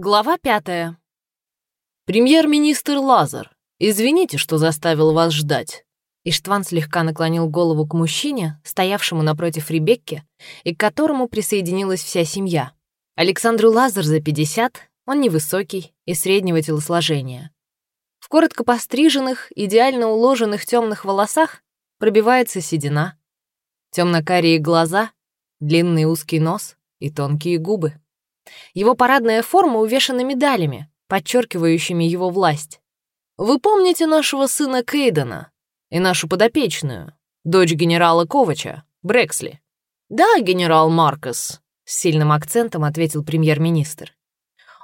Глава пятая. «Премьер-министр Лазар, извините, что заставил вас ждать». Иштван слегка наклонил голову к мужчине, стоявшему напротив Ребекки, и к которому присоединилась вся семья. Александру Лазар за 50, он невысокий и среднего телосложения. В коротко постриженных, идеально уложенных темных волосах пробивается седина, темно-карие глаза, длинный узкий нос и тонкие губы. Его парадная форма увешана медалями, подчеркивающими его власть. «Вы помните нашего сына Кейдена и нашу подопечную, дочь генерала Ковача, Брексли?» «Да, генерал Маркос», — с сильным акцентом ответил премьер-министр.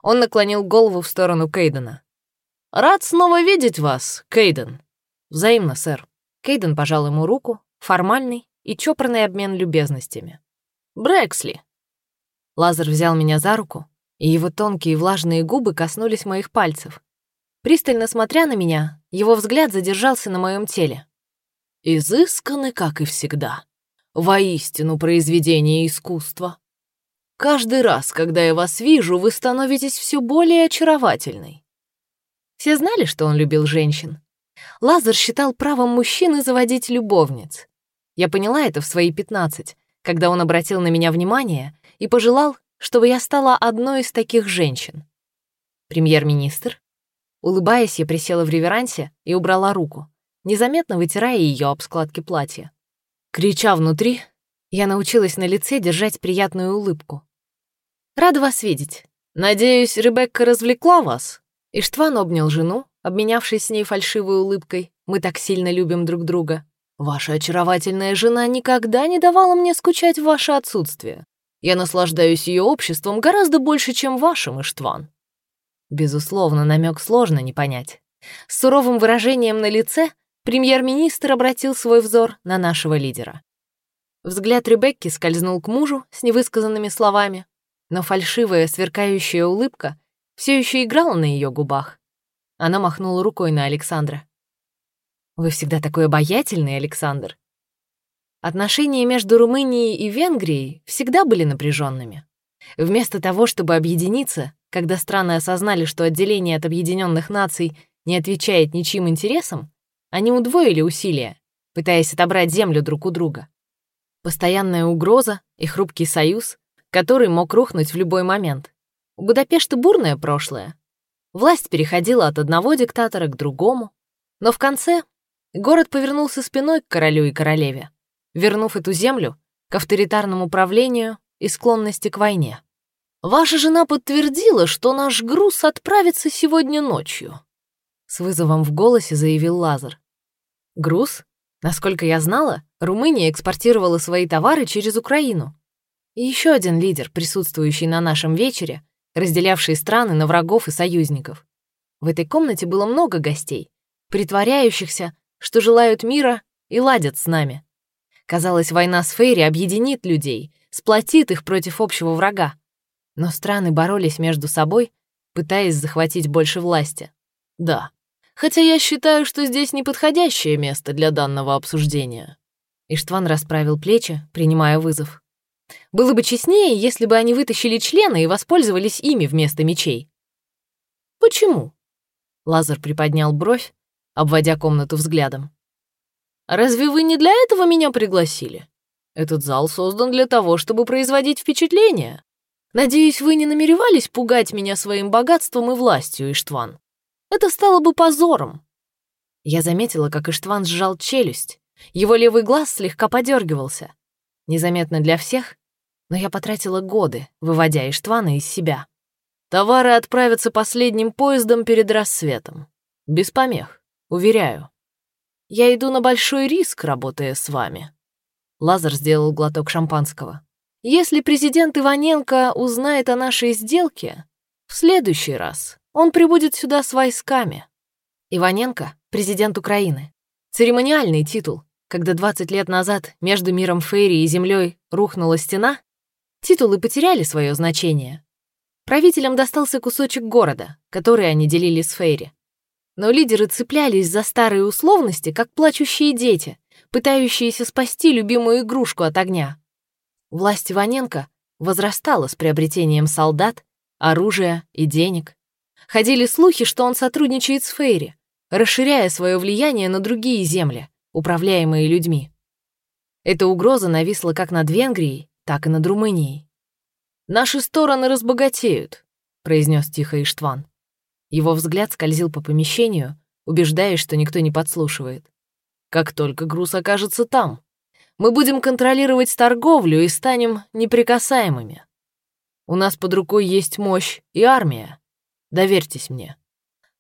Он наклонил голову в сторону Кейдена. «Рад снова видеть вас, Кейден». «Взаимно, сэр». Кейден пожал ему руку, формальный и чопорный обмен любезностями. «Брексли, Лазар взял меня за руку, и его тонкие влажные губы коснулись моих пальцев. Пристально смотря на меня, его взгляд задержался на моем теле. «Изысканы, как и всегда. Воистину произведение искусства. Каждый раз, когда я вас вижу, вы становитесь все более очаровательной». Все знали, что он любил женщин. Лазар считал правом мужчины заводить любовниц. Я поняла это в свои пятнадцать, когда он обратил на меня внимание и пожелал, чтобы я стала одной из таких женщин. Премьер-министр? Улыбаясь, я присела в реверансе и убрала руку, незаметно вытирая ее об складки платья. Крича внутри, я научилась на лице держать приятную улыбку. «Рада вас видеть. Надеюсь, Ребекка развлекла вас?» Иштван обнял жену, обменявшись с ней фальшивой улыбкой. Мы так сильно любим друг друга. «Ваша очаровательная жена никогда не давала мне скучать в ваше отсутствие. Я наслаждаюсь ее обществом гораздо больше, чем вашим, Иштван». Безусловно, намек сложно не понять. С суровым выражением на лице премьер-министр обратил свой взор на нашего лидера. Взгляд Ребекки скользнул к мужу с невысказанными словами, но фальшивая, сверкающая улыбка все еще играла на ее губах. Она махнула рукой на Александра. «Вы всегда такой обаятельный, Александр. Отношения между Румынией и Венгрией всегда были напряженными. Вместо того, чтобы объединиться, когда страны осознали, что отделение от объединенных наций не отвечает ничьим интересам, они удвоили усилия, пытаясь отобрать землю друг у друга. Постоянная угроза и хрупкий союз, который мог рухнуть в любой момент. У Будапешта бурное прошлое. Власть переходила от одного диктатора к другому, но в конце город повернулся спиной к королю и королеве вернув эту землю к авторитарному правлению и склонности к войне. «Ваша жена подтвердила, что наш груз отправится сегодня ночью», — с вызовом в голосе заявил Лазар. «Груз? Насколько я знала, Румыния экспортировала свои товары через Украину. И еще один лидер, присутствующий на нашем вечере, разделявший страны на врагов и союзников. В этой комнате было много гостей, притворяющихся, что желают мира и ладят с нами. Казалось, война с Фейри объединит людей, сплотит их против общего врага. Но страны боролись между собой, пытаясь захватить больше власти. Да, хотя я считаю, что здесь неподходящее место для данного обсуждения. Иштван расправил плечи, принимая вызов. Было бы честнее, если бы они вытащили члены и воспользовались ими вместо мечей. Почему? Лазар приподнял бровь, обводя комнату взглядом. Разве вы не для этого меня пригласили? Этот зал создан для того, чтобы производить впечатление. Надеюсь, вы не намеревались пугать меня своим богатством и властью, Иштван. Это стало бы позором. Я заметила, как Иштван сжал челюсть. Его левый глаз слегка подергивался. Незаметно для всех, но я потратила годы, выводя Иштвана из себя. Товары отправятся последним поездом перед рассветом. Без помех, уверяю. Я иду на большой риск, работая с вами». Лазар сделал глоток шампанского. «Если президент Иваненко узнает о нашей сделке, в следующий раз он прибудет сюда с войсками». Иваненко — президент Украины. Церемониальный титул. Когда 20 лет назад между миром Фейри и землей рухнула стена, титулы потеряли свое значение. Правителям достался кусочек города, который они делили с Фейри. Но лидеры цеплялись за старые условности, как плачущие дети, пытающиеся спасти любимую игрушку от огня. Власть Иваненко возрастала с приобретением солдат, оружия и денег. Ходили слухи, что он сотрудничает с Фейри, расширяя свое влияние на другие земли, управляемые людьми. Эта угроза нависла как над Венгрией, так и над Румынией. «Наши стороны разбогатеют», — произнес тихо Иштван. Его взгляд скользил по помещению, убеждаясь, что никто не подслушивает. «Как только груз окажется там, мы будем контролировать торговлю и станем неприкасаемыми. У нас под рукой есть мощь и армия. Доверьтесь мне.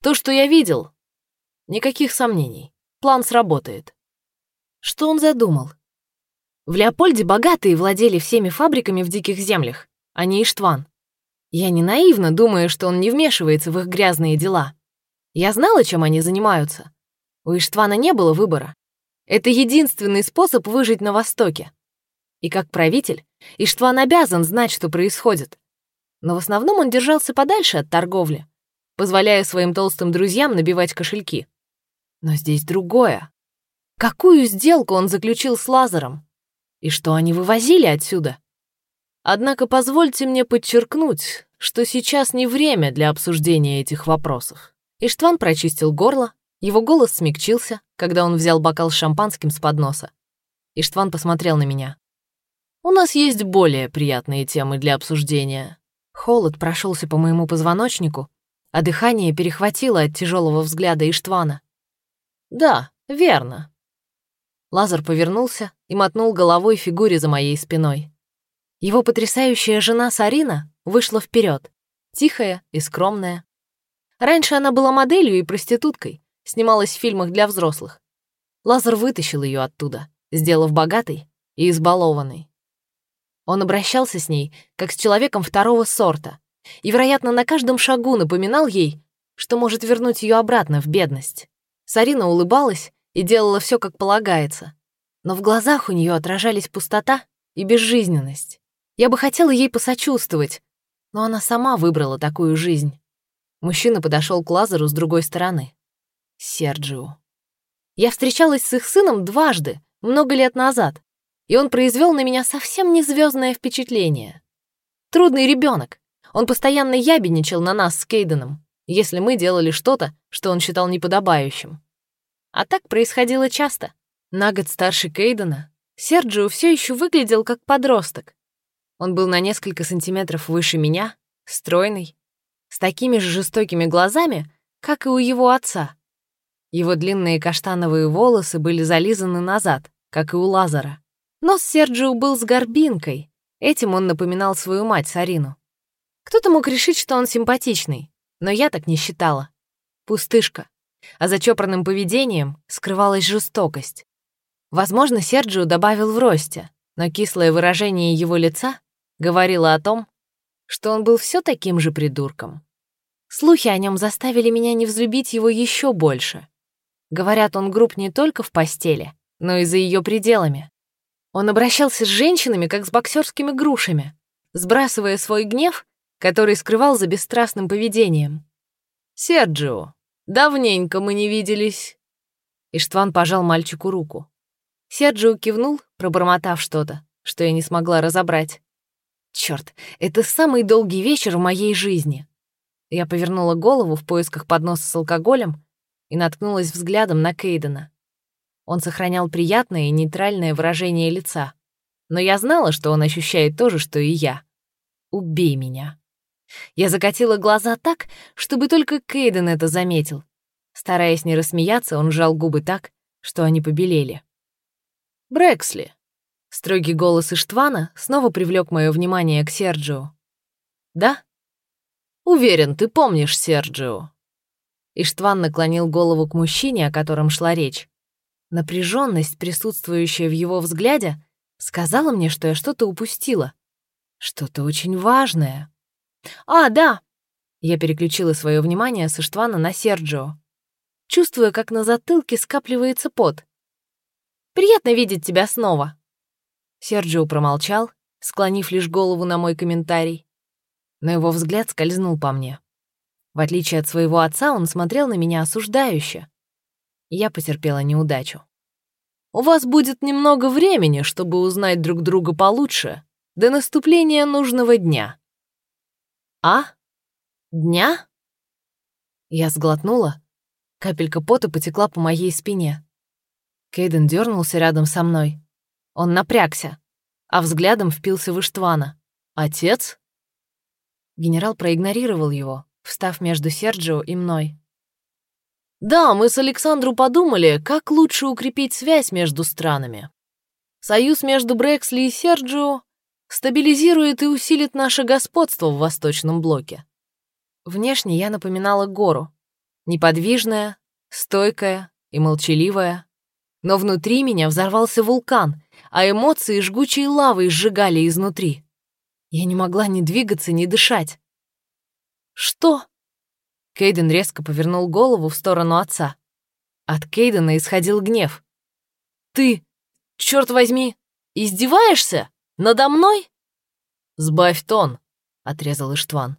То, что я видел, никаких сомнений. План сработает. Что он задумал? В Леопольде богатые владели всеми фабриками в диких землях, а не Иштван. Я не наивно думаю, что он не вмешивается в их грязные дела. Я знала, чем они занимаются. У Иштвана не было выбора. Это единственный способ выжить на Востоке. И как правитель, Иштван обязан знать, что происходит но в основном он держался подальше от торговли, позволяя своим толстым друзьям набивать кошельки. Но здесь другое. Какую сделку он заключил с Лазаром? И что они вывозили отсюда? Однако позвольте мне подчеркнуть, что сейчас не время для обсуждения этих вопросов. Иштван прочистил горло, его голос смягчился, когда он взял бокал с шампанским с подноса. Иштван посмотрел на меня. «У нас есть более приятные темы для обсуждения. Холод прошелся по моему позвоночнику, а дыхание перехватило от тяжелого взгляда Иштвана. «Да, верно». Лазар повернулся и мотнул головой фигуре за моей спиной. Его потрясающая жена Сарина вышла вперед, тихая и скромная. Раньше она была моделью и проституткой, снималась в фильмах для взрослых. Лазар вытащил ее оттуда, сделав богатой и избалованной. Он обращался с ней, как с человеком второго сорта, и, вероятно, на каждом шагу напоминал ей, что может вернуть ее обратно в бедность. Сарина улыбалась и делала все, как полагается, но в глазах у нее отражались пустота и безжизненность. Я бы хотела ей посочувствовать, но она сама выбрала такую жизнь. Мужчина подошел к Лазару с другой стороны. Серджио. Я встречалась с их сыном дважды, много лет назад, и он произвел на меня совсем не звездное впечатление. Трудный ребенок. Он постоянно ябедничал на нас с Кейденом, если мы делали что-то, что он считал неподобающим. А так происходило часто. На год старше Кейдена Серджио все еще выглядел как подросток. Он был на несколько сантиметров выше меня, стройный, с такими же жестокими глазами, как и у его отца. Его длинные каштановые волосы были зализаны назад, как и у Лазара. Нос Серджио был с горбинкой. Этим он напоминал свою мать Сарину. Кто-то мог решить, что он симпатичный, но я так не считала. Пустышка. А за чопорным поведением скрывалась жестокость. Возможно, Серджио добавил в росте, но кислое выражение его лица говорило о том, что он был все таким же придурком. Слухи о нем заставили меня не взлюбить его еще больше. Говорят, он груб не только в постели, но и за ее пределами. Он обращался с женщинами, как с боксерскими грушами, сбрасывая свой гнев, который скрывал за бесстрастным поведением. «Серджио, давненько мы не виделись». Иштван пожал мальчику руку. Серджио кивнул, пробормотав что-то, что я не смогла разобрать. Черт, это самый долгий вечер в моей жизни. Я повернула голову в поисках подноса с алкоголем и наткнулась взглядом на Кейдена. Он сохранял приятное и нейтральное выражение лица. Но я знала, что он ощущает то же, что и я. «Убей меня». Я закатила глаза так, чтобы только Кейден это заметил. Стараясь не рассмеяться, он сжал губы так, что они побелели. «Брэксли», — строгий голос Иштвана снова привлек мое внимание к Серджио. «Да?» «Уверен, ты помнишь Серджио». Иштван наклонил голову к мужчине, о котором шла речь. Напряженность, присутствующая в его взгляде, сказала мне, что я что-то упустила. Что-то очень важное. «А, да!» Я переключила свое внимание со Штвана на Серджио, чувствуя, как на затылке скапливается пот. «Приятно видеть тебя снова!» Серджио промолчал, склонив лишь голову на мой комментарий. Но его взгляд скользнул по мне. В отличие от своего отца, он смотрел на меня осуждающе я потерпела неудачу. «У вас будет немного времени, чтобы узнать друг друга получше, до наступления нужного дня». «А?» Дня? Я сглотнула. Капелька пота потекла по моей спине. Кейден дернулся рядом со мной. Он напрягся, а взглядом впился в Иштвана. «Отец?» Генерал проигнорировал его, встав между Серджио и мной. «Да, мы с Александру подумали, как лучше укрепить связь между странами. Союз между Брэксли и Серджио стабилизирует и усилит наше господство в Восточном блоке. Внешне я напоминала гору. Неподвижная, стойкая и молчаливая. Но внутри меня взорвался вулкан, а эмоции жгучей лавой сжигали изнутри. Я не могла ни двигаться, ни дышать. «Что?» Кейден резко повернул голову в сторону отца. От Кейдена исходил гнев. «Ты, черт возьми, издеваешься? Надо мной?» «Сбавь тон», — отрезал Иштван.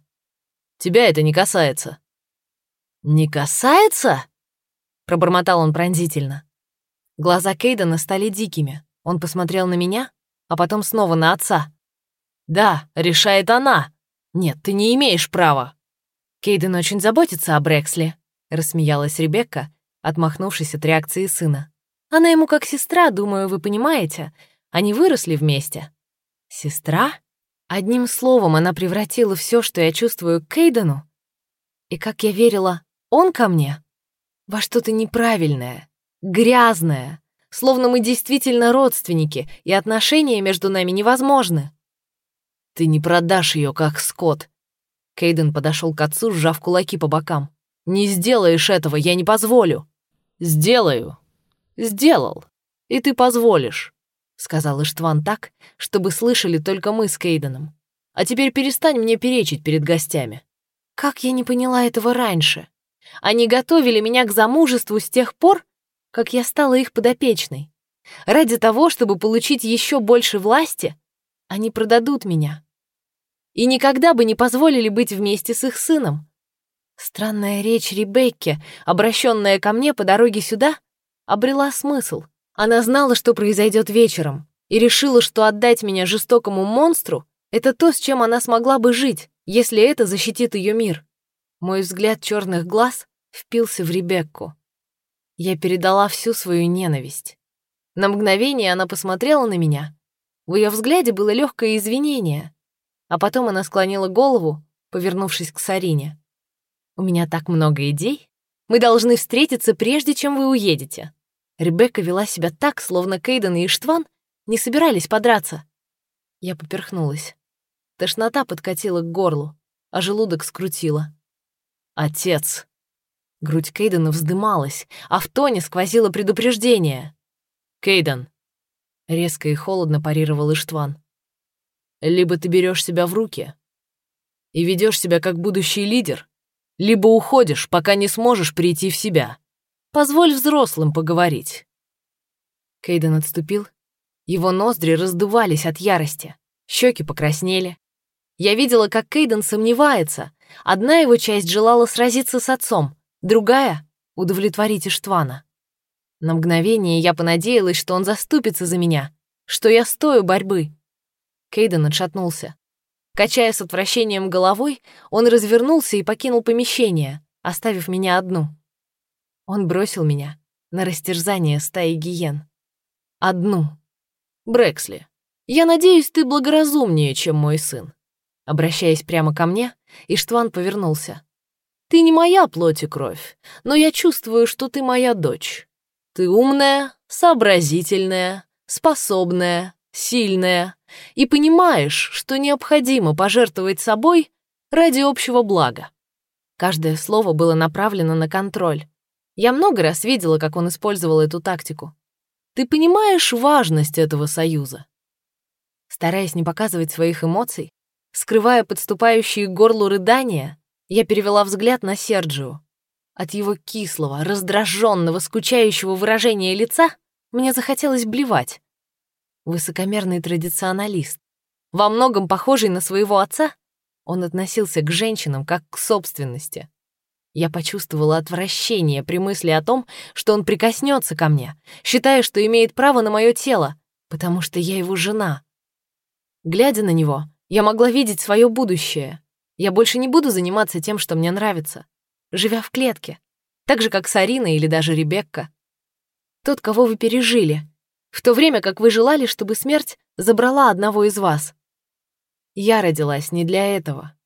Тебя это не касается». «Не касается?» — пробормотал он пронзительно. Глаза Кейдена стали дикими. Он посмотрел на меня, а потом снова на отца. «Да, решает она. Нет, ты не имеешь права». «Кейден очень заботится о Брексле», — рассмеялась Ребекка, отмахнувшись от реакции сына. «Она ему как сестра, думаю, вы понимаете. Они выросли вместе». «Сестра?» Одним словом, она превратила все, что я чувствую, к Кейдену. И как я верила, он ко мне, во что-то неправильное, грязное, словно мы действительно родственники, и отношения между нами невозможны. «Ты не продашь ее, как скот!» Кейден подошел к отцу, сжав кулаки по бокам. «Не сделаешь этого, я не позволю!» «Сделаю!» «Сделал! И ты позволишь!» — сказал Иштван так, чтобы слышали только мы с Кейденом. «А теперь перестань мне перечить перед гостями». Как я не поняла этого раньше? Они готовили меня к замужеству с тех пор, как я стала их подопечной. Ради того, чтобы получить еще больше власти, они продадут меня. И никогда бы не позволили быть вместе с их сыном. Странная речь Ребекки, обращенная ко мне по дороге сюда, обрела смысл — она знала, что произойдет вечером, и решила, что отдать меня жестокому монстру — это то, с чем она смогла бы жить, если это защитит ее мир. Мой взгляд черных глаз впился в Ребекку. Я передала всю свою ненависть. На мгновение она посмотрела на меня. В ее взгляде было легкое извинение, а потом она склонила голову, повернувшись к Сарине. «У меня так много идей. Мы должны встретиться, прежде чем вы уедете. Ребекка вела себя так, словно Кейден и Иштван не собирались подраться. Я поперхнулась. Тошнота подкатила к горлу, а желудок скрутила. «Отец!» Грудь Кейдена вздымалась, а в тоне сквозило предупреждение. «Кейден!» — резко и холодно парировал Иштван. «Либо ты берешь себя в руки и ведешь себя как будущий лидер, либо уходишь, пока не сможешь прийти в себя». Позволь взрослым поговорить». Кейден отступил. Его ноздри раздувались от ярости, щеки покраснели. Я видела, как Кейден сомневается. Одна его часть желала сразиться с отцом, другая — удовлетворить Иштвана. На мгновение я понадеялась, что он заступится за меня, что я стою борьбы. Кейден отшатнулся. Качая с отвращением головой, он развернулся и покинул помещение, оставив меня одну. Он бросил меня на растерзание стаи гиен. Одну. Брэксли, я надеюсь, ты благоразумнее, чем мой сын. Обращаясь прямо ко мне, Иштван повернулся. Ты не моя плоть и кровь, но я чувствую, что ты моя дочь. Ты умная, сообразительная, способная, сильная и понимаешь, что необходимо пожертвовать собой ради общего блага. Каждое слово было направлено на контроль, я много раз видела, как он использовал эту тактику. Ты понимаешь важность этого союза? Стараясь не показывать своих эмоций, скрывая подступающие к горлу рыдания, я перевела взгляд на Серджио. От его кислого, раздраженного, скучающего выражения лица мне захотелось блевать. Высокомерный традиционалист. Во многом похожий на своего отца, он относился к женщинам как к собственности. Я почувствовала отвращение при мысли о том, что он прикоснется ко мне, считая, что имеет право на мое тело, потому что я его жена. Глядя на него, я могла видеть свое будущее. Я больше не буду заниматься тем, что мне нравится, живя в клетке, так же, как Сарина или даже Ребекка. Тот, кого вы пережили, в то время как вы желали, чтобы смерть забрала одного из вас. Я родилась не для этого.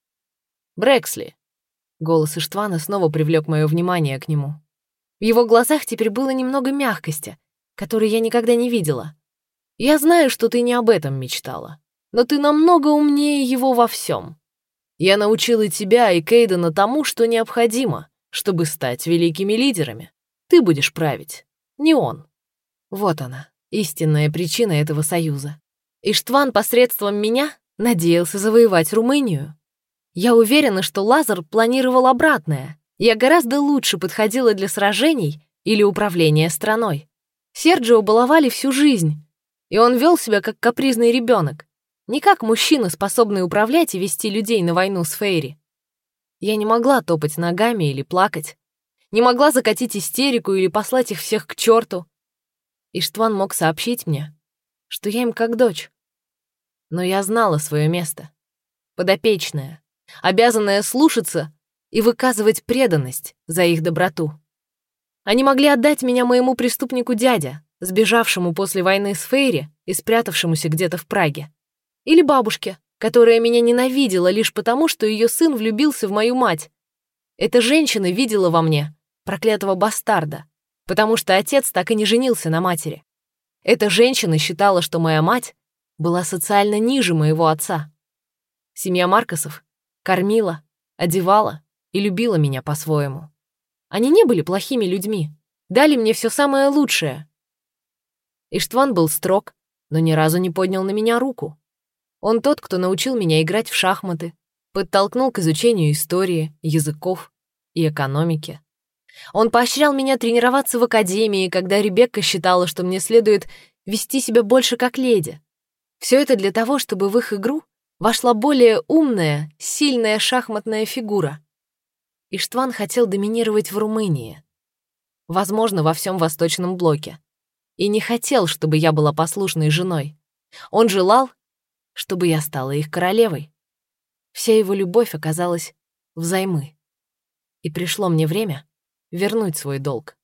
Брэксли. Голос Иштвана снова привлек мое внимание к нему. В его глазах теперь было немного мягкости, которой я никогда не видела. Я знаю, что ты не об этом мечтала, но ты намного умнее его во всем. Я научила тебя и Кейдена тому, что необходимо, чтобы стать великими лидерами. Ты будешь править, не он. Вот она, истинная причина этого союза. Иштван посредством меня надеялся завоевать Румынию. Я уверена, что Лазар планировал обратное. Я гораздо лучше подходила для сражений или управления страной. Серджио баловали всю жизнь, и он вел себя как капризный ребенок. Не как мужчина, способный управлять и вести людей на войну с Фейри. Я не могла топать ногами или плакать. Не могла закатить истерику или послать их всех к черту. Иштван мог сообщить мне, что я им как дочь. Но я знала свое место. Подопечная, обязанная слушаться и выказывать преданность за их доброту. Они могли отдать меня моему преступнику дядя, сбежавшему после войны с Фейри и спрятавшемуся где-то в Праге. Или бабушке, которая меня ненавидела лишь потому, что ее сын влюбился в мою мать. Эта женщина видела во мне проклятого бастарда, потому что отец так и не женился на матери. Эта женщина считала, что моя мать была социально ниже моего отца. Семья Маркосов кормила, одевала и любила меня по-своему. Они не были плохими людьми, дали мне все самое лучшее. Иштван был строг, но ни разу не поднял на меня руку. Он тот, кто научил меня играть в шахматы, подтолкнул к изучению истории, языков и экономики. Он поощрял меня тренироваться в академии, когда Ребекка считала, что мне следует вести себя больше как леди. Все это для того, чтобы в их игру вошла более умная, сильная шахматная фигура. Иштван хотел доминировать в Румынии. Возможно, во всем Восточном блоке. И не хотел, чтобы я была послушной женой. Он желал, чтобы я стала их королевой. Вся его любовь оказалась взаймы. И пришло мне время вернуть свой долг.